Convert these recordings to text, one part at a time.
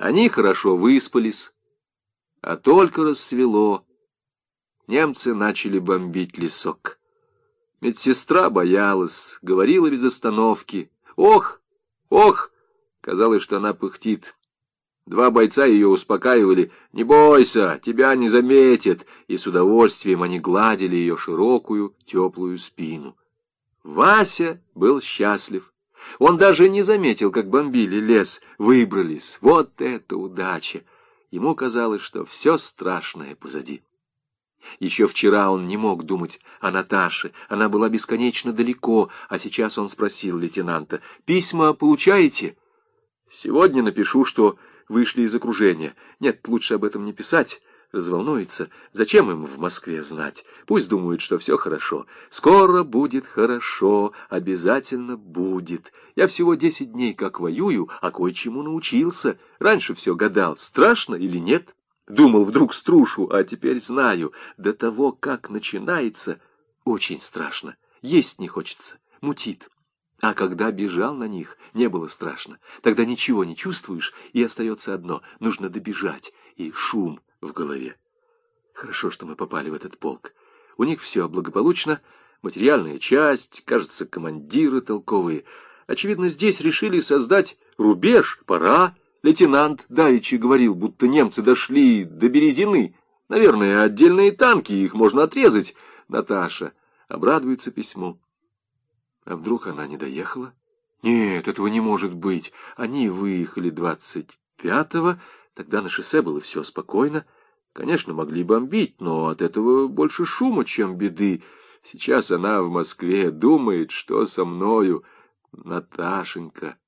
Они хорошо выспались, а только рассвело, немцы начали бомбить лесок. Медсестра боялась, говорила без остановки. «Ох! Ох!» Казалось, что она пыхтит. Два бойца ее успокаивали. «Не бойся, тебя не заметят!» И с удовольствием они гладили ее широкую, теплую спину. Вася был счастлив. Он даже не заметил, как бомбили лес. Выбрались. Вот это удача! Ему казалось, что все страшное позади. Еще вчера он не мог думать о Наташе. Она была бесконечно далеко, а сейчас он спросил лейтенанта. «Письма получаете?» «Сегодня напишу, что вышли из окружения. Нет, лучше об этом не писать. Разволнуется. Зачем им в Москве знать? Пусть думают, что все хорошо. Скоро будет хорошо, обязательно будет. Я всего десять дней как воюю, а кое-чему научился. Раньше все гадал, страшно или нет». Думал вдруг струшу, а теперь знаю. До того, как начинается, очень страшно. Есть не хочется, мутит. А когда бежал на них, не было страшно. Тогда ничего не чувствуешь, и остается одно — нужно добежать, и шум в голове. Хорошо, что мы попали в этот полк. У них все благополучно, материальная часть, кажется, командиры толковые. Очевидно, здесь решили создать рубеж, пора, Лейтенант Давичи говорил, будто немцы дошли до Березины. Наверное, отдельные танки, их можно отрезать. Наташа обрадуется письму. А вдруг она не доехала? Нет, этого не может быть. Они выехали двадцать пятого, тогда на шоссе было все спокойно. Конечно, могли бомбить, но от этого больше шума, чем беды. Сейчас она в Москве думает, что со мною, Наташенька.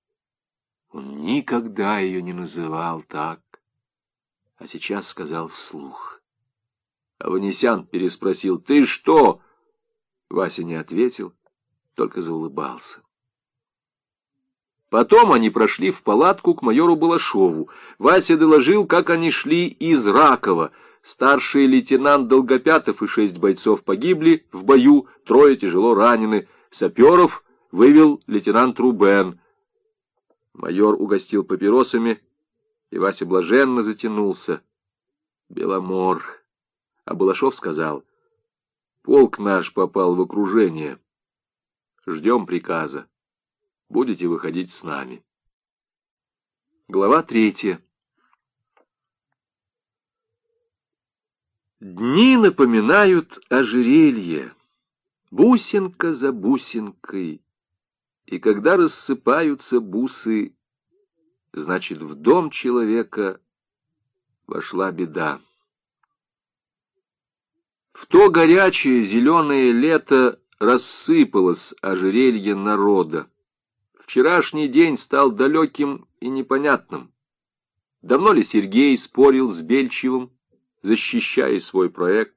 Он никогда ее не называл так, а сейчас сказал вслух. Аванесян переспросил, «Ты что?» Вася не ответил, только заулыбался. Потом они прошли в палатку к майору Балашову. Вася доложил, как они шли из Ракова. Старший лейтенант Долгопятов и шесть бойцов погибли в бою, трое тяжело ранены. Саперов вывел лейтенант Рубен. Майор угостил папиросами, и Вася блаженно затянулся. Беломор. А Балашов сказал, полк наш попал в окружение. Ждем приказа. Будете выходить с нами. Глава третья. Дни напоминают ожерелье, бусинка за бусинкой, и когда рассыпаются бусы, значит, в дом человека вошла беда. В то горячее зеленое лето рассыпалось ожерелье народа. Вчерашний день стал далеким и непонятным. Давно ли Сергей спорил с Бельчевым, защищая свой проект?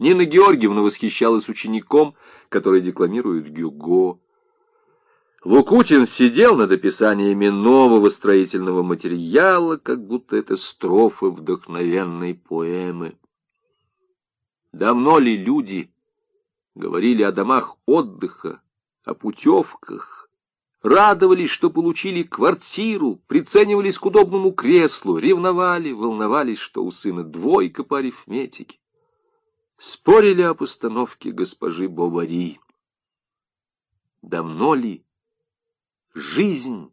Нина Георгиевна восхищалась учеником, который декламирует Гюго. Лукутин сидел над описаниями нового строительного материала, как будто это строфы вдохновенной поэмы. Давно ли люди говорили о домах отдыха, о путевках, радовались, что получили квартиру, приценивались к удобному креслу, ревновали, волновались, что у сына двойка по арифметике, спорили о постановке госпожи Бовари. Давно ли Жизнь,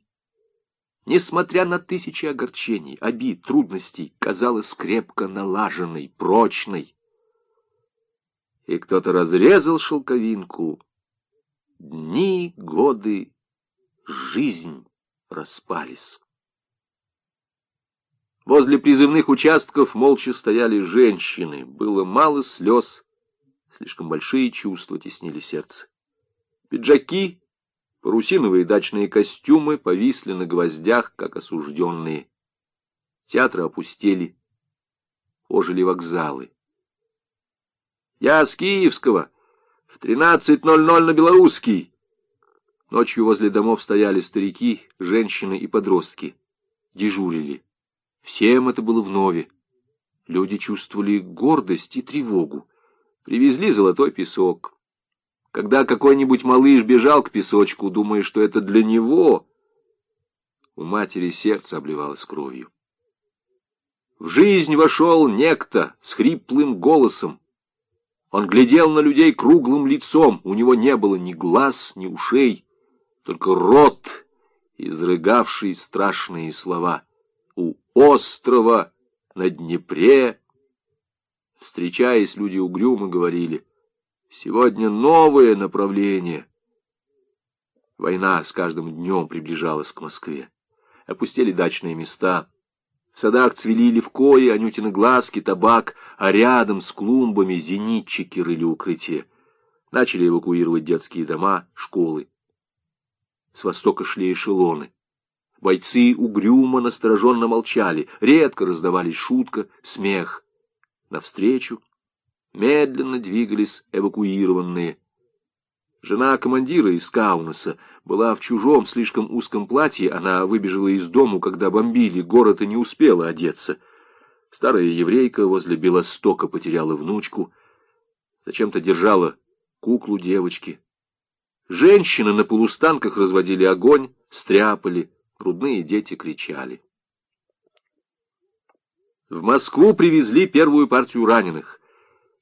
несмотря на тысячи огорчений, обид, трудностей, казалась крепко налаженной, прочной. И кто-то разрезал шелковинку. Дни, годы, жизнь распались. Возле призывных участков молча стояли женщины. Было мало слез, слишком большие чувства теснили сердце. Пиджаки Парусиновые дачные костюмы повисли на гвоздях, как осужденные. Театры опустели, ожили вокзалы. «Я с Киевского, в 13.00 на Белорусский!» Ночью возле домов стояли старики, женщины и подростки. Дежурили. Всем это было вновь. Люди чувствовали гордость и тревогу. Привезли золотой песок. Когда какой-нибудь малыш бежал к песочку, думая, что это для него, у матери сердце обливалось кровью. В жизнь вошел некто с хриплым голосом. Он глядел на людей круглым лицом, у него не было ни глаз, ни ушей, только рот, изрыгавший страшные слова. У острова на Днепре, встречаясь, люди угрюмо говорили, «Сегодня новое направление». Война с каждым днем приближалась к Москве. Опустели дачные места. В садах цвели левкои, анютины глазки, табак, а рядом с клумбами зенитчики рыли укрытие. Начали эвакуировать детские дома, школы. С востока шли эшелоны. Бойцы угрюмо настороженно молчали, редко раздавались шутка, смех. Навстречу медленно двигались эвакуированные. Жена командира из Каунаса была в чужом, слишком узком платье, она выбежала из дому, когда бомбили, город и не успела одеться. Старая еврейка возле Белостока потеряла внучку, зачем-то держала куклу девочки. Женщины на полустанках разводили огонь, стряпали, грудные дети кричали. В Москву привезли первую партию раненых.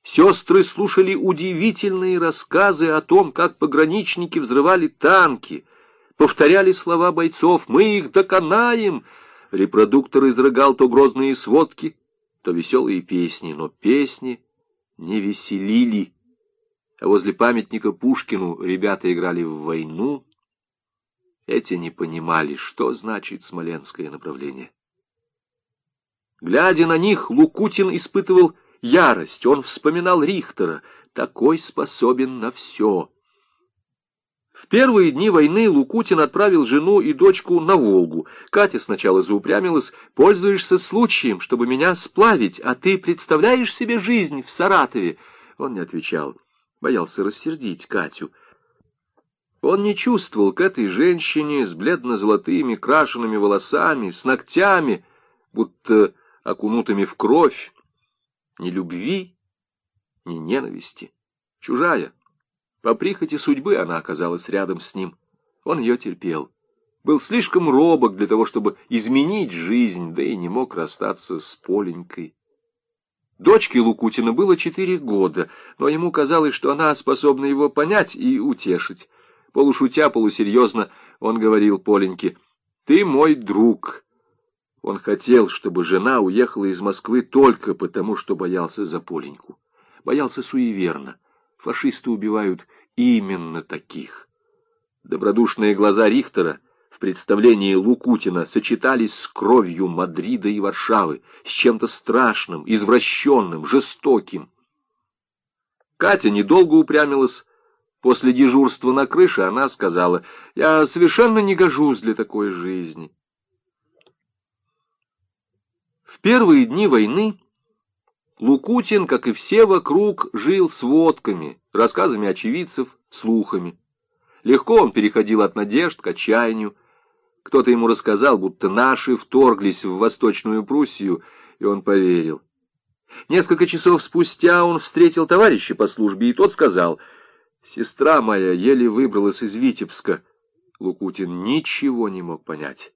Сестры слушали удивительные рассказы о том, как пограничники взрывали танки, повторяли слова бойцов «Мы их доконаем!» Репродуктор изрыгал то грозные сводки, то веселые песни, но песни не веселили. А возле памятника Пушкину ребята играли в войну. Эти не понимали, что значит смоленское направление. Глядя на них, Лукутин испытывал ярость. Он вспоминал Рихтера. Такой способен на все. В первые дни войны Лукутин отправил жену и дочку на Волгу. Катя сначала заупрямилась. «Пользуешься случаем, чтобы меня сплавить, а ты представляешь себе жизнь в Саратове?» Он не отвечал. Боялся рассердить Катю. Он не чувствовал к этой женщине с бледно-золотыми крашенными волосами, с ногтями, будто окунутыми в кровь, ни любви, ни ненависти. Чужая. По прихоти судьбы она оказалась рядом с ним. Он ее терпел. Был слишком робок для того, чтобы изменить жизнь, да и не мог расстаться с Поленькой. Дочке Лукутина было четыре года, но ему казалось, что она способна его понять и утешить. Полушутя, полусерьезно он говорил Поленьке, «Ты мой друг, он хотел, чтобы жена уехала из Москвы только потому, что боялся за Поленьку. Боялся суеверно. Фашисты убивают именно таких. Добродушные глаза Рихтера в представлении Лукутина сочетались с кровью Мадрида и Варшавы, с чем-то страшным, извращенным, жестоким. Катя недолго упрямилась. После дежурства на крыше она сказала, «Я совершенно не гожусь для такой жизни». В первые дни войны Лукутин, как и все вокруг, жил с водками, рассказами очевидцев, слухами. Легко он переходил от надежд к отчаянию. Кто-то ему рассказал, будто наши вторглись в Восточную Пруссию, и он поверил. Несколько часов спустя он встретил товарища по службе, и тот сказал, «Сестра моя еле выбралась из Витебска». Лукутин ничего не мог понять.